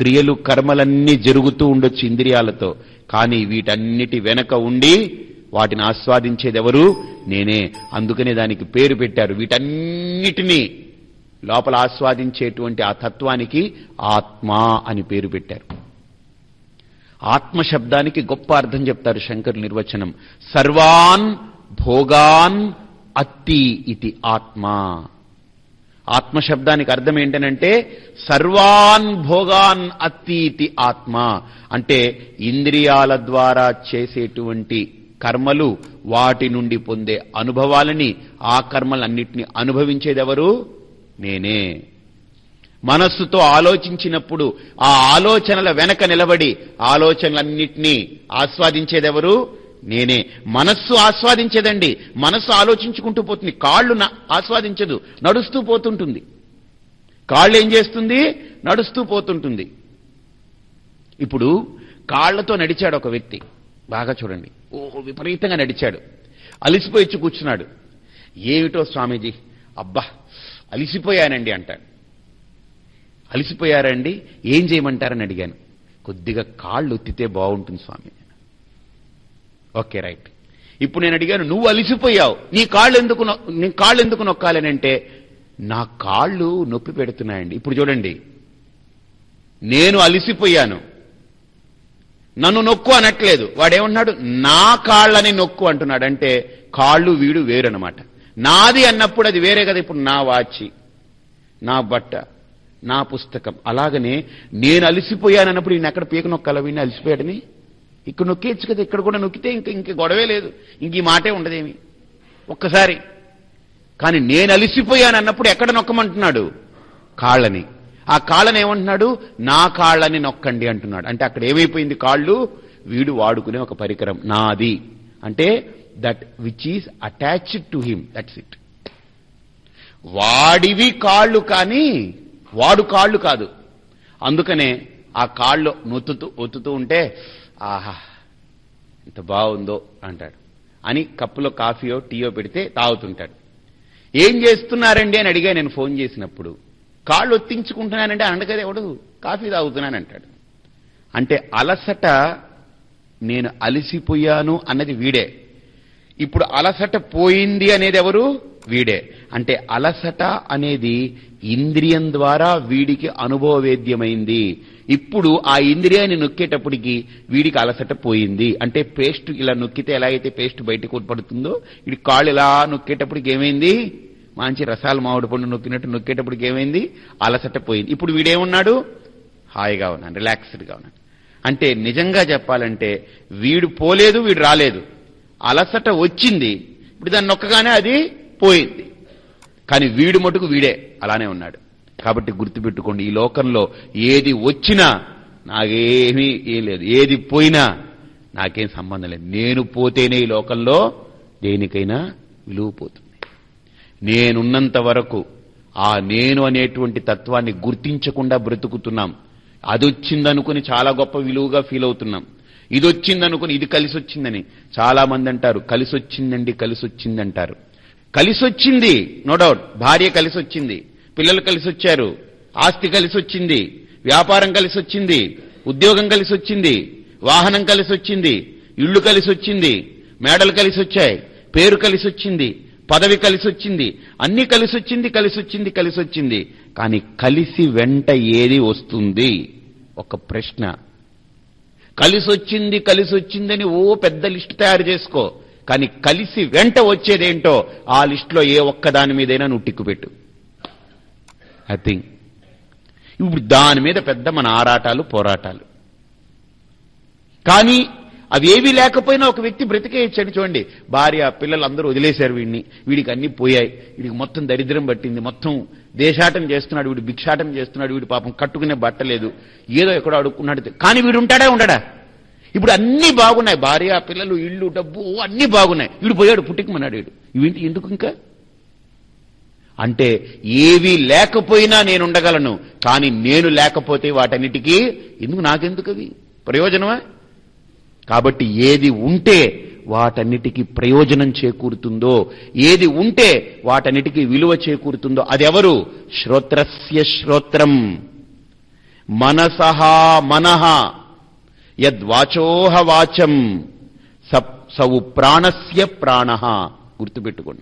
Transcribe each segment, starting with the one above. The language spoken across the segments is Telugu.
క్రియలు కర్మలన్నీ జరుగుతూ ఉండొచ్చు ఇంద్రియాలతో. కానీ వీటన్నిటి వెనక ఉండి వాటిని ఆస్వాదించేదెవరు? నేనే. అందుకనే దానికి పేరు పెట్టారు. వీటన్నిటినీ లోపల ఆస్వాదించేటువంటి ఆ తత్వానికి ఆత్మ అని పేరు పెట్టారు. ఆత్మ శబ్దానికి గొప్ప అర్థం చెప్తారు శంకర్ నిర్వచనం. సర్వాన్ భోగాన్ అత్తి ఇది ఆత్మ. ఆత్మ శబ్దానికి అర్థం ఏంటనంటే సర్వాన్ భోగాన్ అతీతి ఆత్మ. అంటే ఇంద్రియాల ద్వారా చేసేటువంటి కర్మలు వాటి నుండి పొందే అనుభవాలని ఆ కర్మలన్నిటిని అనుభవించేదెవరు? నేనే. మనస్సుతో ఆలోచించినప్పుడు ఆ ఆలోచనల వెనక నిలబడి ఆలోచనలన్నిటినీ ఆస్వాదించేదెవరు? నేనే. మనస్సు ఆస్వాదించేదండి. మనస్సు ఆలోచించుకుంటూ పోతుంది. కాళ్ళు ఆస్వాదించదు. నడుస్తూ పోతుంటుంది. కాళ్ళు ఏం చేస్తుంది? నడుస్తూ పోతుంటుంది. ఇప్పుడు కాళ్ళతో నడిచాడు ఒక వ్యక్తి. బాగా చూడండి. ఓహో విపరీతంగా నడిచాడు. అలిసిపోయిచ్చి కూర్చున్నాడు. ఏమిటో స్వామీజీ? అబ్బా అలిసిపోయానండి అంటాడు. అలిసిపోయారండి? ఏం చేయమంటారని అడిగాను. కొద్దిగా కాళ్ళు ఒత్తితే బాగుంటుంది స్వామి. Okay right. ఇప్పుడు నేను అడిగాను నువ్వు అలిసిపోయావు. నీ కాళ్ళు ఎందుకు నీ కాళ్ళు ఎందుకు నొక్కాలనంటే నా కాళ్ళు నొప్పి పెడుతున్నాయండి. ఇప్పుడు చూడండి. నేను అలిసిపోయాను. నన్ను నొక్కు అనట్లేదు. వాడేమంటున్నాడు? నా కాళ్ళని నొక్కు అంటున్నాడు అంటే కాళ్ళు వీడు వేరనమాట నాది అన్నప్పుడు అది వేరే కదా ఇప్పుడు నా వాచి నా బట్ట నా పుస్తకం. అలాగనే నేను అలిసిపోయానన్నప్పుడు ఈయన ఎక్కడ పీక నొక్కాల వీడిని? అలిసిపోయాడని? ఇక్కడ నొక్కేచ్చు కదా ఇక్కడ కూడా నొక్కితే ఇంక ఇంక గొడవే లేదు. ఇంక ఈ మాటే ఉండదేమి? ఒక్కసారి. కానీ నేను అలిసిపోయాను అన్నప్పుడు ఎక్కడ నొక్కమంటున్నాడు? కాళ్ళని. ఆ కాళ్ళని ఏమంటున్నాడు? నా కాళ్ళని నొక్కండి అంటున్నాడు. అంటే అక్కడ ఏమైపోయింది కాళ్ళు? వీడు వాడుకునే ఒక పరికరం నాది. అంటే that which is attached to him that's it వాడివి కాళ్ళు కానీ వాడు కాళ్ళు కాదు. అందుకనే ఆ కాళ్ళు నొత్తుతూ ఒత్తుతూ ఉంటే ఆహా ఎంత బాగుందో అంటాడు. అని కప్పులో కాఫీయో టీయో పెడితే తాగుతుంటాడు. ఏం చేస్తున్నారండి అని అడిగా నేను ఫోన్ చేసినప్పుడు. కాళ్ళు ఒత్తించుకుంటున్నానంటే అండగదే ఎవడు? కాఫీ తాగుతున్నానంటాడు అంటే అలసట నేను అలసిపోయాను అన్నది వీడే. ఇప్పుడు అలసట పోయింది అనేది ఎవరు? వీడే. అంటే అలసట అనేది ఇంద్రియం ద్వారా వీడికి అనుభవవేద్యమైంది. ఇప్పుడు ఆ ఇంద్రియాన్ని నొక్కేటప్పటికి వీడికి అలసట పోయింది. అంటే పేస్ట్ ఇలా నొక్కితే ఎలా అయితే పేస్ట్ బయటకు పడుతుందో ఇది కాళ్ళు ఇలా నొక్కేటప్పటికి ఏమైంది? మంచి రసాలు మామిడి పండు నొక్కినట్టు నొక్కేటప్పటికి ఏమైంది? అలసట పోయింది. ఇప్పుడు వీడేమున్నాడు? హాయిగా ఉన్నాను రిలాక్స్డ్గా ఉన్నాను అంటే నిజంగా చెప్పాలంటే వీడు పోలేదు వీడు రాలేదు. అలసట వచ్చింది. ఇప్పుడు దాన్ని నొక్కగానే అది పోయింది కానీ వీడు మటుకు వీడే. అలానే ఉన్నాడు. కాబట్టి గుర్తుపెట్టుకోండి ఈ లోకంలో ఏది వచ్చినా నాకేమీ ఏం లేదు. ఏది పోయినా నాకేం సంబంధం లేదు. నేను పోతేనే ఈ లోకంలో దేనికైనా విలువ పోతుంది. నేనున్నంత వరకు ఆ నేను అనేటువంటి తత్వాన్ని గుర్తించకుండా బ్రతుకుతున్నాం. అదొచ్చిందనుకుని చాలా గొప్ప విలువగా ఫీల్ అవుతున్నాం. ఇది వచ్చిందనుకుని ఇది కలిసి వచ్చిందని చాలామంది అంటారు. కలిసి వచ్చిందండి కలిసి వచ్చింది కలిసొచ్చింది కలిసి వచ్చింది నో డౌట్ భార్య కలిసి వచ్చింది పిల్లలు కలిసి వచ్చారు ఆస్తి కలిసి వచ్చింది వ్యాపారం కలిసి వచ్చింది ఉద్యోగం కలిసి వచ్చింది వాహనం కలిసి వచ్చింది ఇళ్ళు కలిసి వచ్చింది మేడలు కలిసి వచ్చాయి పేరు కలిసి వచ్చింది పదవి కలిసి వచ్చింది అన్ని కలిసి వచ్చింది కలిసి వచ్చింది కలిసి వచ్చింది కానీ కలిసి వెంట ఏది వస్తుంది? ఒక ప్రశ్న. కలిసి వచ్చింది కలిసి వచ్చిందని ఓ పెద్ద లిస్ట్ తయారు చేసుకో. కానీ కలిసి వెంట వచ్చేదేంటో ఆ లిస్టులో ఏ ఒక్క దాని మీదైనా నువ్వు టిక్కుపెట్టు ఐ థింక్ ఇప్పుడు దాని మీద పెద్ద మన ఆరాటాలు పోరాటాలు. కానీ అవి ఏవి లేకపోయినా ఒక వ్యక్తి బ్రతికేయచ్చండి చూడండి. భార్య పిల్లలు అందరూ వదిలేశారు వీడిని. వీడికి అన్ని పోయాయి. వీడికి మొత్తం దరిద్రం పట్టింది. మొత్తం దేశాటం చేస్తున్నాడు వీడు భిక్షాటం చేస్తున్నాడు. వీడు పాపం కట్టుకునే బట్టలేదు. ఏదో ఎక్కడో అడుక్కున్నాడు. కానీ వీడు ఉంటాడా ఉండడా? ఇప్పుడు అన్నీ బాగున్నాయి. భార్య పిల్లలు ఇళ్ళు డబ్బు అన్నీ బాగున్నాయి. వీడు పోయాడు పుట్టికమన్నాడు వీడు ఇవేంటి ఎందుకు ఇంకా? అంటే ఏవి లేకపోయినా నేను ఉండగలను. కానీ నేను లేకపోతే వాటన్నిటికీ ఎందుకు నాకెందుకు అవి ప్రయోజనమా? కాబట్టి ఏది ఉంటే వాటన్నిటికీ ప్రయోజనం చేకూరుతుందో ఏది ఉంటే వాటన్నిటికీ విలువ చేకూరుతుందో అదెవరు? శ్రోత్రస్య శ్రోత్రం. మనసహ మనహ. యద్వాచోహ వాచం సవు ప్రాణస్య ప్రాణ గుర్తుపెట్టుకోండి.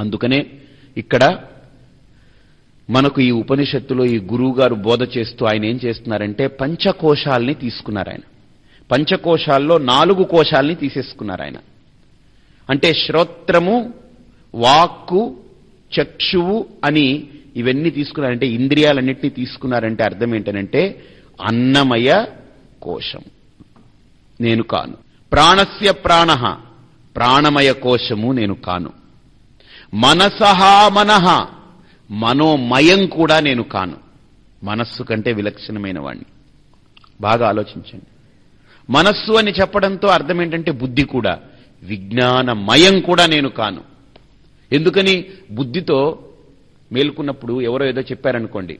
అందుకనే ఇక్కడ మనకు ఈ ఉపనిషత్తులో ఈ గురువుగారు బోధ చేస్తూ ఆయన ఏం చేస్తున్నారంటే పంచకోశాల్ని తీసుకున్నారు ఆయన. పంచకోశాల్లో నాలుగు కోశాల్ని తీసేసుకున్నారు ఆయన. అంటే శ్రోత్రము వాక్కు చక్షువు అని ఇవన్నీ తీసుకున్నారంటే ఇంద్రియాలన్నింటినీ తీసుకున్నారంటే అర్థం ఏంటనంటే అన్నమయ కోశం నేను కాను. ప్రాణస్య ప్రాణ ప్రాణమయ కోశము నేను కాను. మనసహా మనః మనోమయం కూడా నేను కాను. మనస్సు కంటే విలక్షణమైన వాణ్ణి. బాగా ఆలోచించండి. మనస్సు అని చెప్పడంతో అర్థం ఏంటంటే బుద్ధి కూడా విజ్ఞానమయం కూడా నేను కాను. ఎందుకని? బుద్ధితో మేల్కున్నప్పుడు ఎవరో ఏదో చెప్పారనుకోండి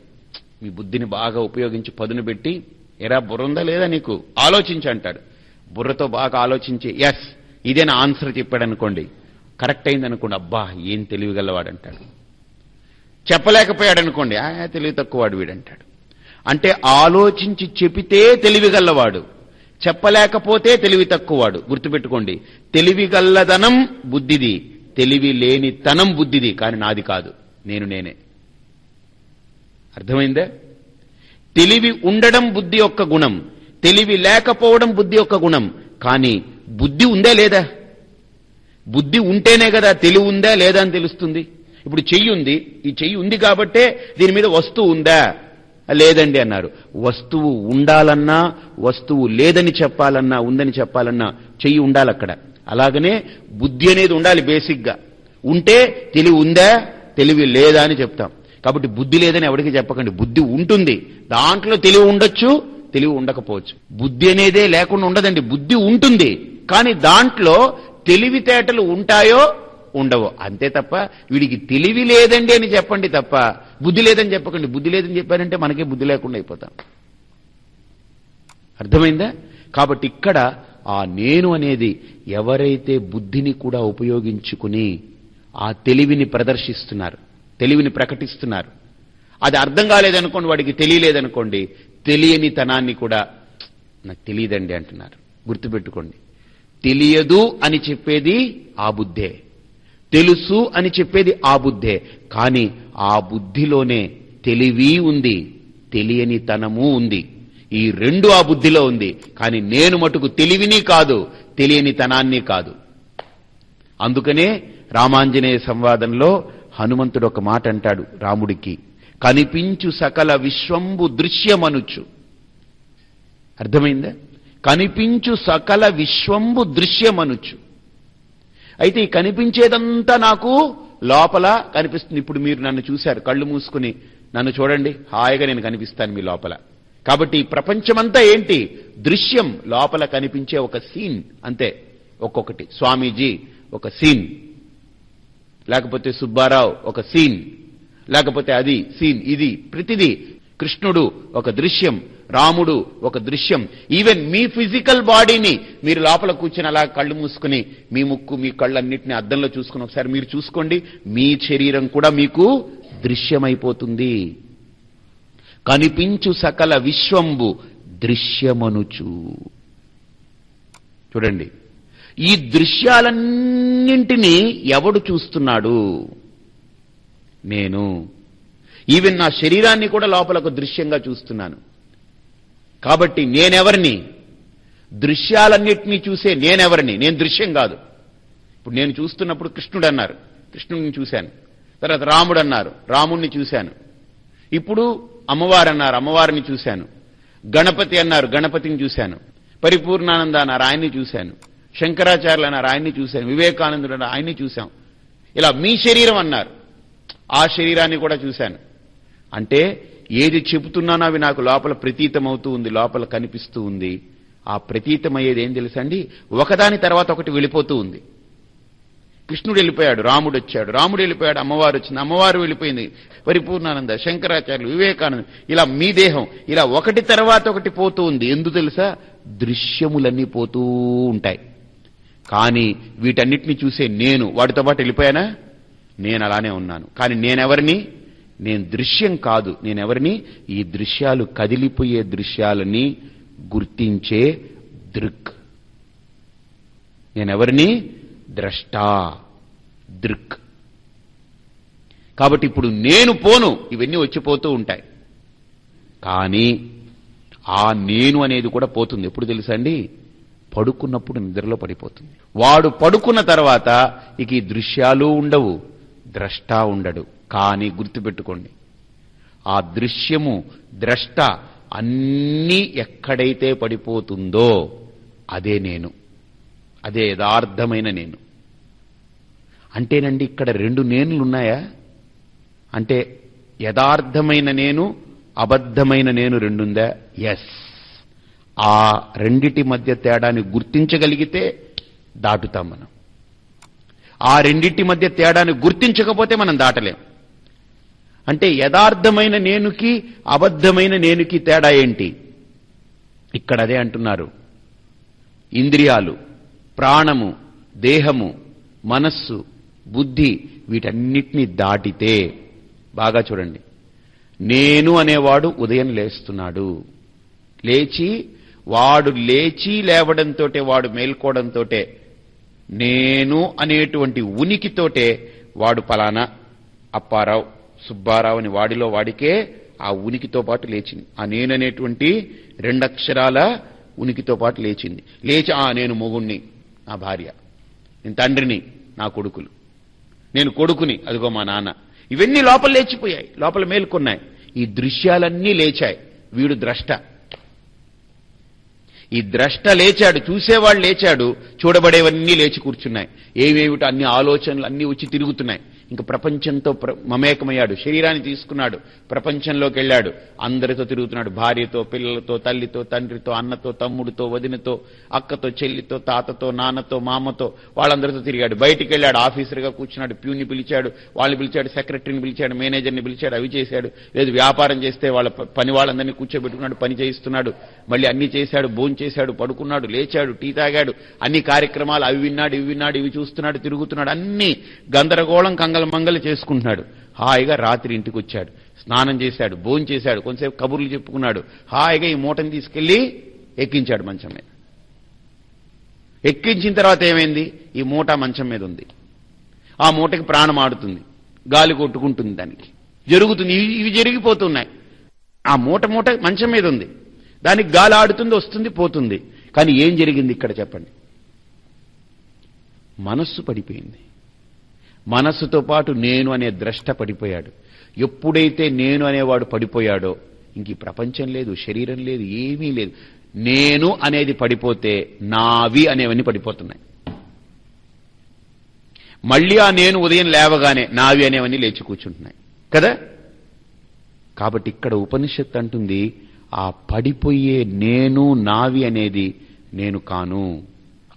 మీ బుద్ధిని బాగా ఉపయోగించి పదును పెట్టి ఎరా బుర్ర ఉందా లేదా నీకు? ఆలోచించి అంటాడు బుర్రతో బాగా ఆలోచించి ఎస్ ఇదేనా ఆన్సర్ చెప్పాడు అనుకోండి. కరెక్ట్ అయింది అనుకోండి అబ్బా ఏం తెలివిగలవాడు అంటాడు చెప్పలేకపోయాడు అనుకోండి ఆ తెలివి తక్కువవాడు వీడంటాడు. అంటే ఆలోచించి చెబితే తెలివిగల్లవాడు చెప్పలేకపోతే తెలివి తక్కువవాడు. గుర్తుపెట్టుకోండి తెలివిగల్లదనం బుద్ధిది. తెలివి లేని తనం బుద్ధిది. కానీ నాది కాదు నేను నేనే. అర్థమైందా? తెలివి ఉండడం బుద్ధి యొక్క గుణం. తెలివి లేకపోవడం బుద్ధి యొక్క గుణం. కానీ బుద్ధి ఉందా లేదా? బుద్ధి ఉంటేనే కదా తెలివి ఉందా లేదా అని తెలుస్తుంది. ఇప్పుడు చెయ్యి ఉంది. ఈ చెయ్యి ఉంది కాబట్టే దీని మీద వస్తువు ఉందా? లేదండి అన్నారు. వస్తువు ఉండాలన్నా వస్తువు లేదని చెప్పాలన్నా ఉందని చెప్పాలన్నా చెయ్యి ఉండాలి అక్కడ. అలాగనే బుద్ధి అనేది ఉండాలి బేసిక్గా. ఉంటే తెలివి ఉందా? తెలివి లేదా అని చెప్తాం. కాబట్టి బుద్ధి లేదని ఎవరికి చెప్పకండి. బుద్ధి ఉంటుంది. దాంట్లో తెలివి ఉండొచ్చు తెలివి ఉండకపోవచ్చు. బుద్ధి అనేదే లేకుండా ఉండదండి. బుద్ధి ఉంటుంది. కానీ దాంట్లో తెలివితేటలు ఉంటాయో ఉండవు. అంతే తప్ప వీడికి తెలివి లేదండి అని చెప్పండి తప్ప. బుద్ధి లేదని చెప్పకండి. బుద్ధి లేదని చెప్పారంటే మనకే బుద్ధి లేకుండా అయిపోతాం. అర్థమైందా? కాబట్టి ఇక్కడ ఆ నేను అనేది ఎవరైతే బుద్ధిని కూడా ఉపయోగించుకుని ఆ తెలివిని ప్రదర్శిస్తున్నారు తెలివిని ప్రకటిస్తున్నారు. అది అర్థం కాలేదనుకోండి వాడికి తెలియలేదనుకోండి తెలియని తనాన్ని కూడా నాకు తెలియదండి అంటున్నారు. గుర్తుపెట్టుకోండి. తెలియదు అని చెప్పేది ఆ బుద్ధే. తెలుసు అని చెప్పేది ఆ బుద్ధే. కానీ ఆ బుద్ధిలోనే తెలివి ఉంది తెలియని తనము ఉంది. ఈ రెండు ఆ బుద్ధిలో ఉంది. కానీ నేను మటుకు తెలివిని కాదు తెలియని తనాన్ని కాదు. అందుకనే రామాంజనేయ సంవాదంలో హనుమంతుడు ఒక మాట అంటాడు రాముడికి కనిపించు సకల విశ్వంబు దృశ్యమనుచు. అర్థమైందా? కనిపించు సకల విశ్వంబు దృశ్యమనుచు. అయితే ఈ కనిపించేదంతా నాకు లోపల కనిపిస్తుంది. ఇప్పుడు మీరు నన్ను చూశారు కళ్ళు మూసుకుని నన్ను చూడండి హాయిగా నేను కనిపిస్తాను మీ లోపల. కాబట్టి ఈ ప్రపంచమంతా ఏంటి? దృశ్యం లోపల కనిపించే ఒక సీన్ అంతే ఒక్కొక్కటి. స్వామీజీ ఒక సీన్. లేకపోతే సుబ్బారావు ఒక సీన్ లేకపోతే అది సీన్ ఇది ప్రతిదీ కృష్ణుడు ఒక దృశ్యం రాముడు ఒక దృశ్యం. ఈవెన్ మీ ఫిజికల్ బాడీని మీరు లోపల కూర్చుని అలా కళ్ళు మూసుకుని మీ ముక్కు మీ కళ్ళన్నింటినీ అద్దంలో చూసుకుని ఒకసారి మీరు చూసుకోండి మీ శరీరం కూడా మీకు దృశ్యమైపోతుంది. కనిపించు సకల విశ్వంబు దృశ్యమనుచు. చూడండి. ఈ దృశ్యాలన్నింటినీ ఎవడు చూస్తున్నాడు? నేను. ఈవెన్ నా శరీరాన్ని కూడా లోపల ఒక దృశ్యంగా చూస్తున్నాను. కాబట్టి నేనెవరిని? దృశ్యాలన్నింటినీ చూసే నేనెవరిని? నేను దృశ్యం కాదు. ఇప్పుడు నేను చూస్తున్నప్పుడు కృష్ణుడు అన్నారు. కృష్ణుడిని చూశాను. తర్వాత రాముడు అన్నారు. రాముణ్ణి చూశాను. ఇప్పుడు అమ్మవారు అన్నారు. అమ్మవారిని చూశాను. గణపతి అన్నారు. గణపతిని చూశాను. పరిపూర్ణానంద అన్నారు. ఆయన్ని చూశాను. శంకరాచార్యులు అన్నారు ఆయన్ని చూశాను వివేకానందుడు అన్నారు ఆయన్ని చూశాం. ఇలా మీ శరీరం అన్నారు. ఆ శరీరాన్ని కూడా చూశాను. అంటే ఏది చెబుతున్నానో అవి నాకు లోపల ప్రతీతమవుతూ ఉంది లోపల కనిపిస్తూ ఉంది. ఆ ప్రతీతమయ్యేది ఏం తెలుసండి ఒకదాని తర్వాత ఒకటి వెళ్ళిపోతూ ఉంది. కృష్ణుడు వెళ్ళిపోయాడు రాముడు వచ్చాడు. రాముడు వెళ్ళిపోయాడు అమ్మవారు వచ్చింది. అమ్మవారు వెళ్ళిపోయింది. పరిపూర్ణానంద శంకరాచార్యులు వివేకానంద. ఇలా మీ దేహం ఇలా ఒకటి తర్వాత ఒకటి పోతూ ఉంది. ఎందు తెలుసా? దృశ్యములన్నీ పోతూ ఉంటాయి. కానీ వీటన్నిటిని చూసే నేను వాటితో పాటు వెళ్ళిపోయానా? నేను అలానే ఉన్నాను. కానీ నేనెవరిని? నేను దృశ్యం కాదు. నేనెవరిని? ఈ దృశ్యాలు కదిలిపోయే దృశ్యాలని గుర్తించే దృక్. నేనెవరిని? ద్రష్టా దృక్. కాబట్టి ఇప్పుడు నేను పోను. ఇవన్నీ వచ్చిపోతూ ఉంటాయి. కానీ ఆ నేను అనేది కూడా పోతుంది. ఎప్పుడు తెలుసా అండి? పడుకున్నప్పుడు నిద్రలో పడిపోతుంది. వాడు పడుకున్న తర్వాత ఇక ఈ దృశ్యాలు ఉండవు ద్రష్ట ఉండడు. కానీ గుర్తుపెట్టుకోండి ఆ దృశ్యము ద్రష్ట అన్నీ ఎక్కడైతే పడిపోతుందో అదే నేను. అదే యథార్థమైన నేను. అంటేనండి ఇక్కడ రెండు నేనులున్నాయా? అంటే యథార్థమైన నేను అబద్ధమైన నేను రెండుందా? ఎస్ ఆ రెండిటి మధ్య తేడాన్ని గుర్తించగలిగితే దాటుతాం మనం. ఆ రెండిటి మధ్య తేడాన్ని గుర్తించకపోతే మనం దాటలేం. అంటే యథార్థమైన నేనుకి అబద్ధమైన నేనుకి తేడా ఏంటి? ఇక్కడ అదే అంటున్నారు. ఇంద్రియాలు ప్రాణము దేహము మనస్సు బుద్ధి వీటన్నిటినీ దాటితే బాగా చూడండి. నేను అనేవాడు ఉదయం లేస్తున్నాడు. లేచి వాడు లేచి లేవడంతో వాడు మేల్కోవడంతో నేను అనేటువంటి ఉనికితోటే వాడు పలానా అప్పారావు సుబ్బారావు అని వాడిలో వాడికే ఆ ఉనికితో పాటు లేచింది. ఆ నేననేటువంటి రెండక్షరాల ఉనికితో పాటు లేచింది. లేచి ఆ నేను మొగుణ్ణి నా భార్య నేను తండ్రిని నా కొడుకులు నేను కొడుకుని అదిగో మా నాన్న. ఇవన్నీ లోపల లేచిపోయాయి లోపల మేల్కొన్నాయి. ఈ దృశ్యాలన్నీ లేచాయి. వీడు ద్రష్ట. ఈ ద్రష్ట లేచాడు చూసేవాడు లేచాడు చూడబడేవన్నీ లేచి కూర్చున్నాయి. ఏవేమిటో అన్ని ఆలోచనలు అన్నీ వచ్చి తిరుగుతున్నాయి. ఇంకా ప్రపంచంతో మమేకమయ్యాడు. శరీరాన్ని తీసుకున్నాడు. ప్రపంచంలోకి వెళ్ళాడు. అందరితో తిరుగుతున్నాడు. భార్యతో పిల్లలతో తల్లితో తండ్రితో అన్నతో తమ్ముడితో వదినతో అక్కతో చెల్లితో తాతతో నాన్నతో మామతో వాళ్ళందరితో తిరిగాడు. బయటికి వెళ్ళాడు. ఆఫీసర్గా కూర్చున్నాడు. ప్యూని పిలిచాడు. వాళ్ళని పిలిచాడు. సెక్రటరీని పిలిచాడు. మేనేజర్ని పిలిచాడు. అవి చేశాడు. లేదు వ్యాపారం చేస్తే వాళ్ళ పని వాళ్ళందరినీ కూర్చోబెట్టుకున్నాడు. పని చేయిస్తున్నాడు. మళ్ళీ అన్ని చేశాడు. భోజనం చేశాడు. పడుకున్నాడు. లేచాడు. టీ తాగాడు. అన్ని కార్యక్రమాలు అవి విన్నాడు ఇవి విన్నాడు ఇవి చూస్తున్నాడు తిరుగుతున్నాడు. అన్ని గందరగోళం కంగ మంగలి చేసుకుంటున్నాడు. హాయిగా రాత్రి ఇంటికి వచ్చాడు. స్నానం చేశాడు భోజనం చేశాడు కొంతసేపు కబుర్లు చెప్పుకున్నాడు. హాయిగా ఈ మూటని తీసుకెళ్ళి ఎక్కించాడు మంచం మీద. ఎక్కించిన తర్వాత ఏమైంది? ఈ మూట మంచం మీద ఉంది. ఆ మూటకి ప్రాణం ఆడుతుంది. గాలి కొట్టుకుంటుంది దానికి. జరుగుతుంది. ఇవి జరిగిపోతున్నాయి. ఆ మూట మూట మంచం మీద ఉంది. దానికి గాలి ఆడుతుంది వస్తుంది పోతుంది. కానీ ఏం జరిగింది ఇక్కడ చెప్పండి? మనస్సు పడిపోయింది. మనస్సుతో పాటు నేను అనే ద్రష్ట పడిపోయాడు. ఎప్పుడైతే నేను అనేవాడు పడిపోయాడో ఇంక ఈ ప్రపంచం లేదు శరీరం లేదు ఏమీ లేదు. నేను అనేది పడిపోతే నావి అనేవన్నీ పడిపోతున్నాయి. మళ్ళీ ఆ నేను ఉదయం లేవగానే నావి అనేవన్నీ లేచి కూర్చుంటున్నాయి. కదా? కాబట్టి ఇక్కడ ఉపనిషత్తు అంటుంది ఆ పడిపోయే నేను నావి అనేది నేను కాను.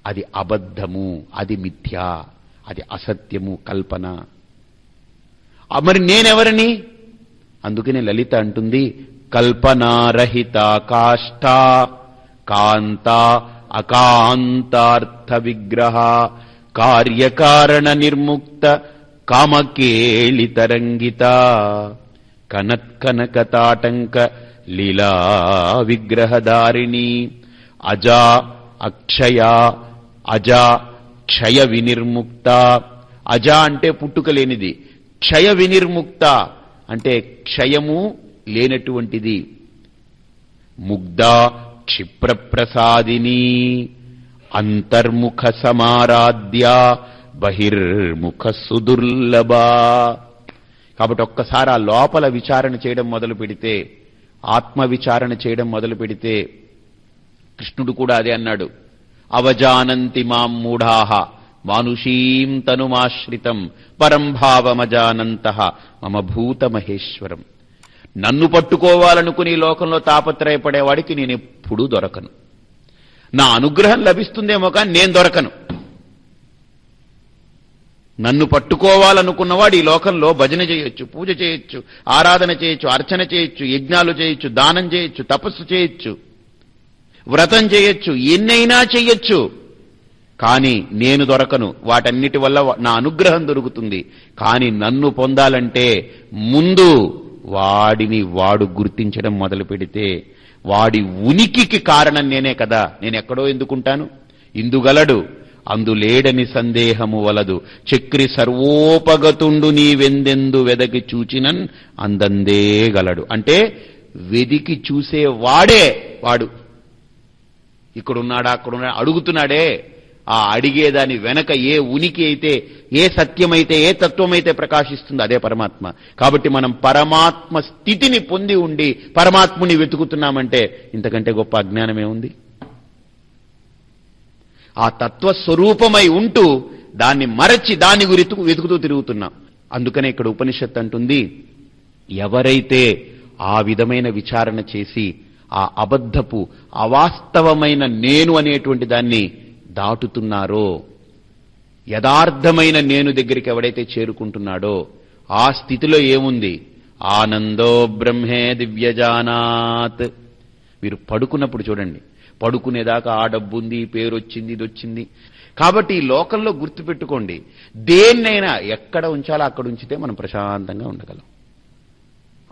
అది అబద్ధము అది మిథ్యా. అది అసత్యము కల్పన. మరి నేనెవరిని? అందుకనే లలిత అంటుంది కల్పనారహిత కాష్ట కాంత అకాంతార్థ విగ్రహ కార్యకారణ నిర్ముక్త కామకేళితరంగిత కనత్కనకతాటంక లీలా విగ్రహదారిణి అజా అక్షయ అజా క్షయ వినిర్ముక్త. అజ అంటే పుట్టుక లేనిది. క్షయ వినిర్ముక్త అంటే క్షయము లేనటువంటిది. ముగ్ధ క్షిప్రప్రసాదిని. అంతర్ముఖ సమారాధ్య బహిర్ముఖ సుదుర్లభ. కాబట్టి ఒక్కసారి ఆ లోపల విచారణ చేయడం మొదలు పెడితే ఆత్మ విచారణ చేయడం మొదలు పెడితే కృష్ణుడు కూడా అదే అన్నాడు. అవజానంతి మాం మూఢాహ మానుషీం తనుమాశ్రితం పరం భావమజానంత. మమ భూతమహేశ్వరం. నన్ను పట్టుకోవాలనుకుని ఈ లోకంలో తాపత్రయపడేవాడికి నేనెప్పుడూ దొరకను. నా అనుగ్రహం లభిస్తుందేమో కానీ నేను దొరకను. నన్ను పట్టుకోవాలనుకున్నవాడు ఈ లోకంలో భజన చేయొచ్చు పూజ చేయొచ్చు ఆరాధన చేయొచ్చు అర్చన చేయొచ్చు యజ్ఞాలు చేయొచ్చు దానం చేయొచ్చు తపస్సు చేయొచ్చు. వ్రతం చేయొచ్చు ఎన్నైనా చెయ్యొచ్చు కానీ నేను దొరకను. వాటన్నిటి వల్ల నా అనుగ్రహం దొరుకుతుంది. కానీ నన్ను పొందాలంటే ముందు వాడిని వాడు గుర్తించడం మొదలు పెడితే వాడి ఉనికికి కారణం నేనే కదా. నేను ఎక్కడో ఎందుకుంటాను? ఇందుగలడు. అందులేడని సందేహము వలదు. చక్రి సర్వోపగతుండు నీవెందెందు వెదకి చూచినన్ అందందే గలడు. అంటే వెదికి చూసే వాడే వాడు. ఇక్కడున్నాడా అక్కడున్నాడా అడుగుతున్నాడే. ఆ అడిగేదాని వెనక ఏ ఉనికి అయితే ఏ సత్యమైతే ఏ తత్వమైతే ప్రకాశిస్తుందో అదే పరమాత్మ. కాబట్టి మనం పరమాత్మ స్థితిని పొంది ఉండి పరమాత్ముని వెతుకుతున్నామంటే ఇంతకంటే గొప్ప అజ్ఞానమే ఉంది. ఆ తత్వస్వరూపమై ఉంటూ దాన్ని మరచి దాని గురితు వెతుకుతూ తిరుగుతున్నాం. అందుకనే ఇక్కడ ఉపనిషత్ అంటుంది ఎవరైతే ఆ విధమైన విచారణ చేసి ఆ అబద్ధపు అవాస్తవమైన నేను అనేటువంటి దాన్ని దాటుతున్నారో యథార్థమైన నేను దగ్గరికి ఎవడైతే చేరుకుంటున్నాడో ఆ స్థితిలో ఏముంది? ఆనందో బ్రహ్మే దివ్యజానాత్. మీరు పడుకున్నప్పుడు చూడండి. పడుకునేదాకా ఆ డబ్బుంది పేరు వచ్చింది ఇది వచ్చింది కాబట్టి ఈ లోకంలో గుర్తుపెట్టుకోండి. దేన్నైనా ఎక్కడ ఉంచాలో అక్కడ ఉంచితే మనం ప్రశాంతంగా ఉండగలం.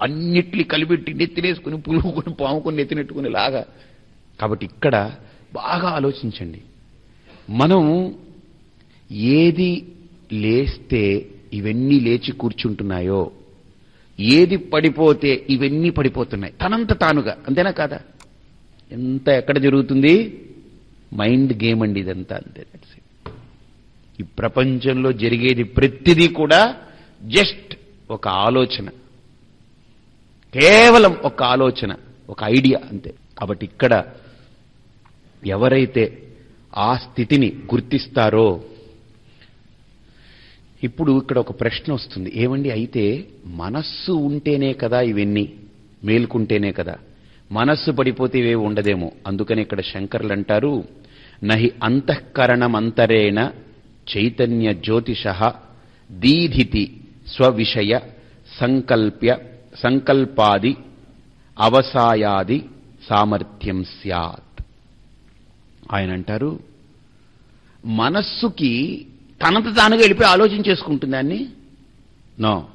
అన్నిటిని కలిపెట్టి నెత్తినేసుకుని పులుగుకొని పాముకొని నెత్తినెట్టుకుని లాగా. కాబట్టి ఇక్కడ బాగా ఆలోచించండి. మనం ఏది లేస్తే ఇవన్నీ లేచి కూర్చుంటున్నాయో ఏది పడిపోతే ఇవన్నీ పడిపోతున్నాయి. తనంత తానుగా అంతేనా కాదా? ఎంత ఎక్కడ జరుగుతుంది? మైండ్ గేమ్ అండి ఇదంతా అంతే ఈ ప్రపంచంలో జరిగేది ప్రతిదీ కూడా జస్ట్ ఒక ఆలోచన. కేవలం ఒక ఆలోచన ఒక ఐడియా అంతే. కాబట్టి ఇక్కడ ఎవరైతే ఆ స్థితిని గుర్తిస్తారో ఇప్పుడు ఇక్కడ ఒక ప్రశ్న వస్తుంది. ఏమండి అయితే మనస్సు ఉంటేనే కదా ఇవన్నీ? మేల్కుంటేనే కదా? మనస్సు పడిపోతే ఇవే ఉండదేమో? అందుకని ఇక్కడ శంకర్లు అంటారు నహి అంతఃకరణమంతరేణ చైతన్య జ్యోతిష దీధితి స్వవిషయ సంకల్ప్య సంకల్పాది అవసాయాది సామర్థ్యం స్యాత్. ఆయన అంటారు మనస్సుకి తనంత తానుగా వెళ్ళిపోయి ఆలోచించేసుకుంటుందాన్ని నో.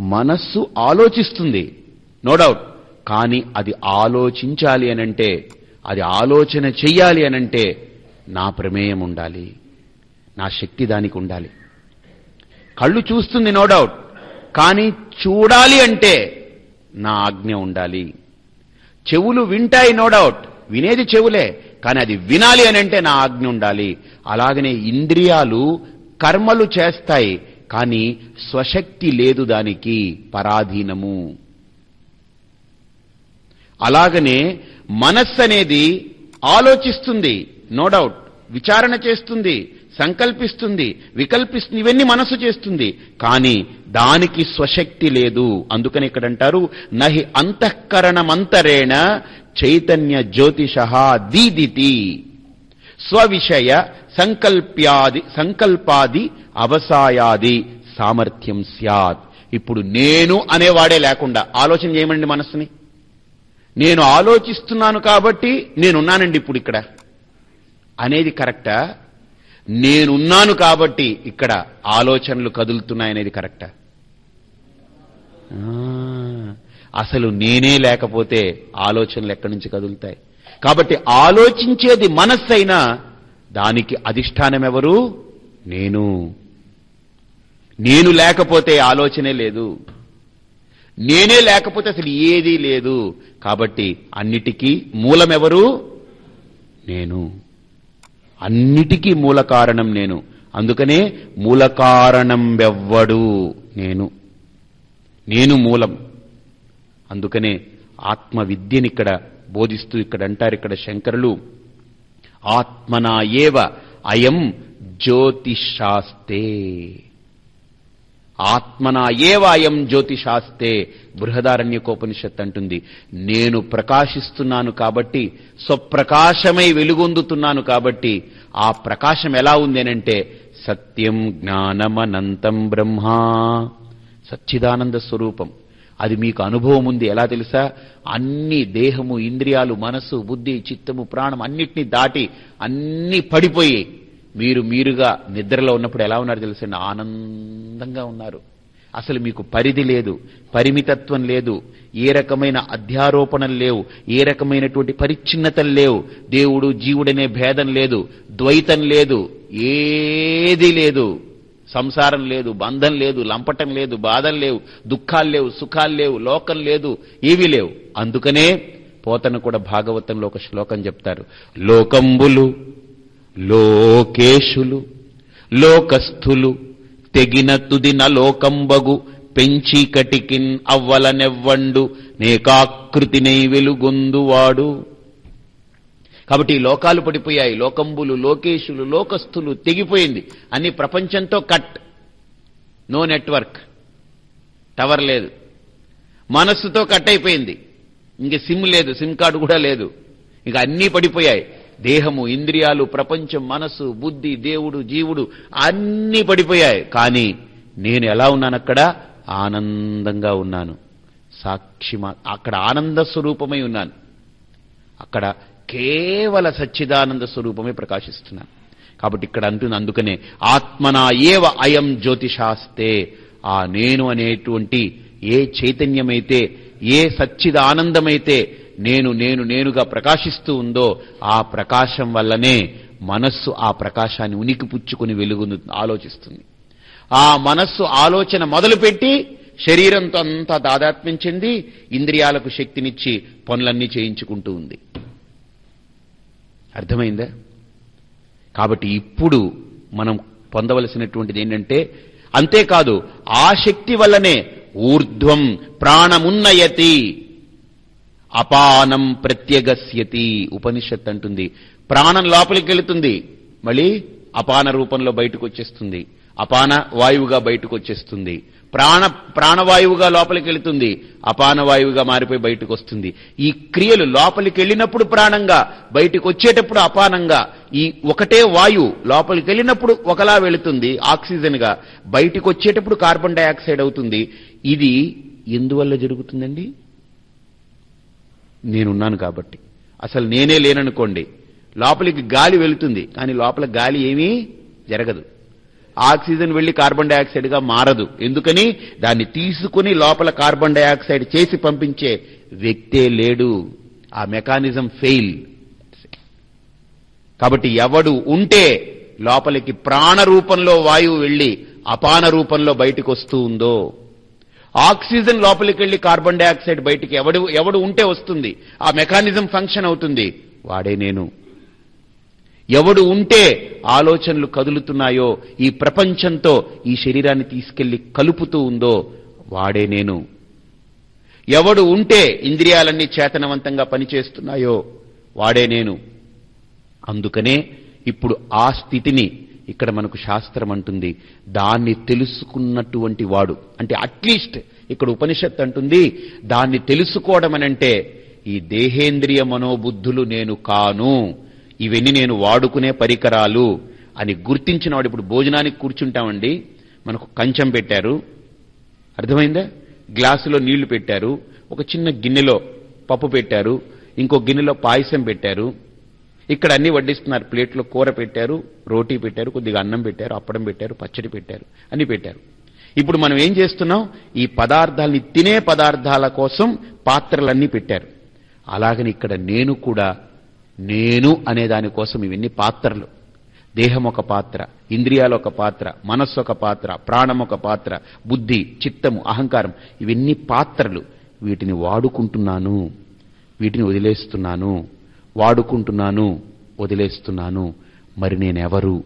మనస్సు ఆలోచిస్తుంది నో డౌట్. కానీ అది ఆలోచించాలి అనంటే అది ఆలోచన చెయ్యాలి అనంటే నా ప్రమేయం ఉండాలి నా శక్తి దానికి ఉండాలి. కళ్ళు చూస్తుంది నో డౌట్. కానీ చూడాలి అంటే నా ఆజ్ఞ ఉండాలి. చెవులు వింటాయి నో డౌట్ వినేది చెవులే కానీ అది వినాలి అని అంటే నా ఆజ్ఞ ఉండాలి. అలాగనే ఇంద్రియాలు కర్మలు చేస్తాయి కానీ స్వశక్తి లేదు దానికి పరాధీనము. అలాగనే మనస్సు అనేది ఆలోచిస్తుంది నో డౌట్ విచారణ చేస్తుంది సంకల్పిస్తుంది వికల్పిస్తుంది ఇవన్నీ మనసు చేస్తుంది. కానీ దానికి స్వశక్తి లేదు. అందుకని ఇక్కడ అంటారు నహి అంతఃకరణమంతరేణ చైతన్య జ్యోతిష దీదితి. స్వవిషయ సంకల్ప్యాది సంకల్పాది అవసాయాది సామర్థ్యం స్యాత్. ఇప్పుడు నేను అనేవాడే లేకుండా ఆలోచన చేయమండి మనస్సుని. నేను ఆలోచిస్తున్నాను కాబట్టి నేనున్నానండి ఇప్పుడు ఇక్కడ. అనేది కరెక్టా? నేనున్నాను కాబట్టి ఇక్కడ ఆలోచనలు కదులుతున్నాయనేది కరెక్టా? అసలు నేనే లేకపోతే ఆలోచనలు ఎక్కడి నుంచి కదులుతాయి? కాబట్టి ఆలోచించేది మనస్సైనా దానికి అధిష్టానం ఎవరు? నేను. నేను లేకపోతే ఆలోచనే లేదు. నేనే లేకపోతే అసలు ఏదీ లేదు. కాబట్టి అన్నిటికీ మూలమెవరు? నేను. అన్నిటికీ మూల కారణం నేను. అందుకనే మూల కారణం వెవ్వడు నేను. నేను మూలం. అందుకనే ఆత్మ విద్యని ఇక్కడ బోధిస్తూ ఇక్కడ అంటారు ఇక్కడ శంకరులు ఆత్మనా ఏవ అయం జ్యోతిషాస్తే. ఆత్మనా ఏవాయం జ్యోతిషాస్తే. బృహదారణ్యకోపనిషత్ అంటుంది నేను ప్రకాశిస్తున్నాను కాబట్టి స్వప్రకాశమై వెలుగొందుతున్నాను కాబట్టి ఆ ప్రకాశం ఎలా ఉందేనంటే సత్యం జ్ఞానమనంతం బ్రహ్మా. సచ్చిదానంద స్వరూపం. అది మీకు అనుభవం ఉంది ఎలా తెలుసా? అన్ని దేహము ఇంద్రియాలు మనసు బుద్ధి చిత్తము ప్రాణం అన్నిటినీ దాటి అన్ని పడిపోయి మీరు మీరుగా నిద్రలో ఉన్నప్పుడు ఎలా ఉన్నారు తెలుసండి ఆనందంగా ఉన్నారు. అసలు మీకు పరిధి లేదు పరిమితత్వం లేదు ఏ రకమైన అధ్యారోపణలు లేవు ఏ రకమైనటువంటి పరిచ్ఛిన్నతలు లేవు. దేవుడు జీవుడనే భేదం లేదు ద్వైతం లేదు ఏది లేదు. సంసారం లేదు బంధం లేదు లంపటం లేదు బాధలు లేవు దుఃఖాలు లేవు సుఖాలు లేవు లోకం లేదు ఏవీ లేవు. అందుకనే పోతను కూడా భాగవతంలో ఒక శ్లోకం చెప్తారు లోకంబులు లోకేశులు లోకస్థులు తెగిన తుదిన లోకంబగు పెంచి కటికిన్ అవ్వలనెవ్వండు నేకాకృతినై వెలుగొందువాడు. కాబట్టి ఈ లోకాలు పడిపోయాయి. లోకంబులు లోకేశులు లోకస్థులు తెగిపోయింది. అన్ని ప్రపంచంతో కట్. No network. టవర్ లేదు. మనస్సుతో కట్ అయిపోయింది. ఇంక సిమ్ లేదు. సిమ్ కార్డు కూడా లేదు. ఇక అన్నీ పడిపోయాయి. దేహము ఇంద్రియాలు ప్రపంచం మనసు బుద్ధి దేవుడు జీవుడు అన్నీ పడిపోయాయి. కానీ నేను ఎలా ఉన్నాను అక్కడ? ఆనందంగా ఉన్నాను. సాక్షి అక్కడ ఆనంద స్వరూపమై ఉన్నాను. అక్కడ కేవల సచ్చిదానంద స్వరూపమే ప్రకాశిస్తున్నాను కాబట్టి ఇక్కడ అంటుంది అందుకనే ఆత్మనా ఏవ అయం జ్యోతిషాస్తే ఆ నేను అనేటువంటి ఏ చైతన్యమైతే ఏ సచ్చిద ఆనందమైతే నేను నేను నేనుగా ప్రకాశిస్తూ ఉందో ఆ ప్రకాశం వల్లనే మనస్సు ఆ ప్రకాశాన్ని ఉనికి పుచ్చుకుని వెలుగును ఆలోచిస్తుంది. ఆ మనస్సు ఆలోచన మొదలుపెట్టి శరీరంతో అంతా దాదాత్మ్యం చెంది ఇంద్రియాలకు శక్తినిచ్చి పనులన్నీ చేయించుకుంటూ ఉంది. అర్థమైందా? కాబట్టి ఇప్పుడు మనం పొందవలసినటువంటిది ఏంటంటే అంతేకాదు ఆ శక్తి వల్లనే ఊర్ధ్వం ప్రాణమున్నయతి. అపానం ప్రత్యగస్యతి ఉపనిషత్ అంటుంది. ప్రాణం లోపలికి వెళుతుంది మళ్ళీ అపాన రూపంలో బయటకు వచ్చేస్తుంది అపాన వాయువుగా బయటకు వచ్చేస్తుంది ప్రాణ ప్రాణవాయువుగా లోపలికి వెళుతుంది అపాన వాయువుగా మారిపోయి బయటకు వస్తుంది ఈ క్రియలు లోపలికి వెళ్ళినప్పుడు ప్రాణంగా బయటకు వచ్చేటప్పుడు అపానంగా ఈ ఒకటే వాయువు లోపలికి వెళ్ళినప్పుడు ఒకలా వెళుతుంది ఆక్సిజన్గా బయటికి వచ్చేటప్పుడు కార్బన్ డైఆక్సైడ్ అవుతుంది. ఇది ఎందువల్ల జరుగుతుందండి? నేనున్నాను కాబట్టి. అసలు నేనే లేననుకోండి. లోపలికి గాలి వెళుతుంది. కానీ లోపల గాలి ఏమీ జరగదు. ఆక్సిజన్ వెళ్ళి కార్బన్ డైఆక్సైడ్గా మారదు. ఎందుకని? దాన్ని తీసుకుని లోపల కార్బన్ డైఆక్సైడ్ చేసి పంపించే వ్యక్తే లేడు. ఆ మెకానిజం ఫెయిల్ కాబట్టి ఎవడు ఉంటే లోపలికి ప్రాణ రూపంలో వాయువు వెళ్ళి అపాన రూపంలో బయటకు వస్తూ ఉందో ఆక్సిజన్ లోపలికి వెళ్ళి కార్బన్ డైఆక్సైడ్ బయటికి ఎవడు ఎవడు ఉంటే వస్తుంది. ఆ మెకానిజం ఫంక్షన్ అవుతుంది. వాడే నేను. ఎవడు ఉంటే ఆలోచనలు కదులుతున్నాయో ఈ ప్రపంచంతో ఈ శరీరాన్ని తీసుకెళ్ళి కలుపుతూ ఉందో వాడే నేను. ఎవడు ఉంటే ఇంద్రియాలన్నీ చేతనవంతంగా పనిచేస్తున్నాయో వాడే నేను. అందుకనే ఇప్పుడు ఆ స్థితిని ఇక్కడ మనకు శాస్త్రం అంటుంది. దాన్ని తెలుసుకున్నటువంటి వాడు అంటే అట్లీస్ట్ ఇక్కడ ఉపనిషత్ అంటుంది దాన్ని తెలుసుకోవడం అనంటే ఈ దేహేంద్రియ మనోబుద్ధులు నేను కాను ఇవన్నీ నేను వాడుకునే పరికరాలు అని గుర్తించిన వాడు. ఇప్పుడు భోజనానికి కూర్చుంటామండి మనకు కంచం పెట్టారు అర్థమైందా? గ్లాసులో నీళ్ళు పెట్టారు ఒక చిన్న గిన్నెలో పప్పు పెట్టారు ఇంకో గిన్నెలో పాయసం పెట్టారు ఇక్కడ అన్ని వడ్డిస్తున్నారు. ప్లేట్లో కూర పెట్టారు రోటీ పెట్టారు కొద్దిగా అన్నం పెట్టారు అప్పడం పెట్టారు పచ్చడి పెట్టారు అన్ని పెట్టారు. ఇప్పుడు మనం ఏం చేస్తున్నాం? ఈ పదార్థాలని తినే పదార్థాల కోసం పాత్రలన్నీ పెట్టారు. అలాగని ఇక్కడ నేను కూడా నేను అనే దానికోసం ఇవన్నీ పాత్రలు. దేహం ఒక పాత్ర ఇంద్రియాలు ఒక పాత్ర మనస్సు ఒక పాత్ర ప్రాణం ఒక పాత్ర బుద్ధి చిత్తము అహంకారం ఇవన్నీ పాత్రలు. వీటిని వాడుకుంటున్నాను వీటిని వదిలేస్తున్నాను. వాడుకుంటున్నాను వదిలేస్తున్నాను మరి నేనెవరు?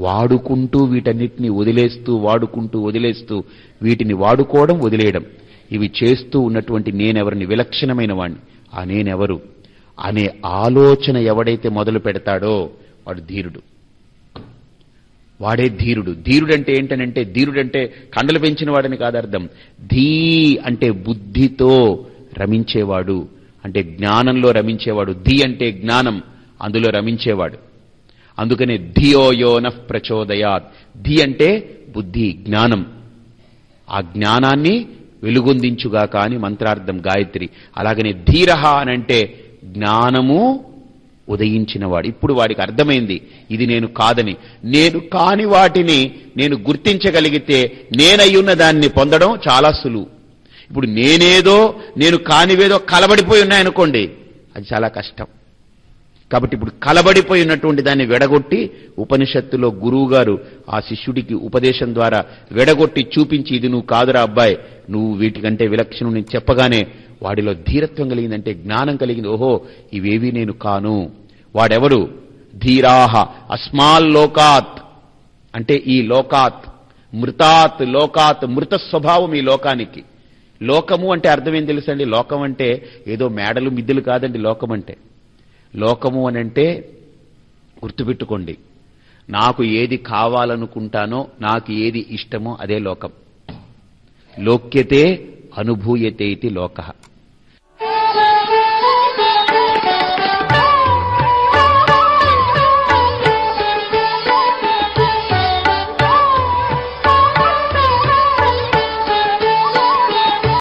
వాడుకుంటూ వీటన్నిటిని వదిలేస్తూ వాడుకుంటూ వదిలేస్తూ వీటిని వాడుకోవడం వదిలేయడం. ఇవి చేస్తూ ఉన్నటువంటి నేనెవరిని? విలక్షణమైన వాణ్ణి. ఆ నేనెవరు? అనే ఆలోచన ఎవడైతే మొదలు పెడతాడో వాడు ధీరుడు. వాడే ధీరుడు. ధీరుడంటే ఏంటనంటే ధీరుడంటే కండలు పెంచిన వాడని కాదర్థం. ధీ అంటే బుద్ధితో రమించేవాడు అంటే జ్ఞానంలో రమించేవాడు. ధి అంటే జ్ఞానం అందులో రమించేవాడు. అందుకనే ధియోయోన ప్రచోదయాత్. ధి అంటే బుద్ధి జ్ఞానం. ఆ జ్ఞానాన్ని వెలుగొందించుగా కాని మంత్రార్థం గాయత్రి. అలాగనే ధీరహ అనంటే జ్ఞానము ఉదయించినవాడు. ఇప్పుడు వాడికి అర్థమైంది. ఇది నేను కాదని. నేను కాని వాటిని నేను గుర్తించగలిగితే నేనయ్యున్న దాన్ని పొందడం చాలా సులువు. ఇప్పుడు నేనేదో నేను కానివేదో కలబడిపోయి ఉన్నాయనుకోండి అది చాలా కష్టం. కాబట్టి ఇప్పుడు కలబడిపోయి ఉన్నటువంటి దాన్ని వెడగొట్టి ఉపనిషత్తులో గురువు గారు ఆ శిష్యుడికి ఉపదేశం ద్వారా వెడగొట్టి చూపించి ఇది నువ్వు కాదురా అబ్బాయి నువ్వు వీటికంటే విలక్షణుని చెప్పగానే వాడిలో ధీరత్వం కలిగిందంటే జ్ఞానం కలిగింది. ఓహో ఇవేవి నేను కాను. వాడెవడు? ధీరాహ అస్మాల్లోకాత్ అంటే ఈ లోకాత్ మృతాత్ లోకాత్ మృత స్వభావం ఈ లోకానికి. లోకము అంటే అర్థమేం తెలుసండి? లోకం అంటే ఏదో మేడలు మిద్దెలు కాదండి లోకం అంటే. లోకము అనంటే గుర్తుపెట్టుకోండి. నాకు ఏది కావాలనుకుంటానో నాకు ఏది ఇష్టమో అదే లోకం. లోక్యతే అనుభూయతే ఇది లోక.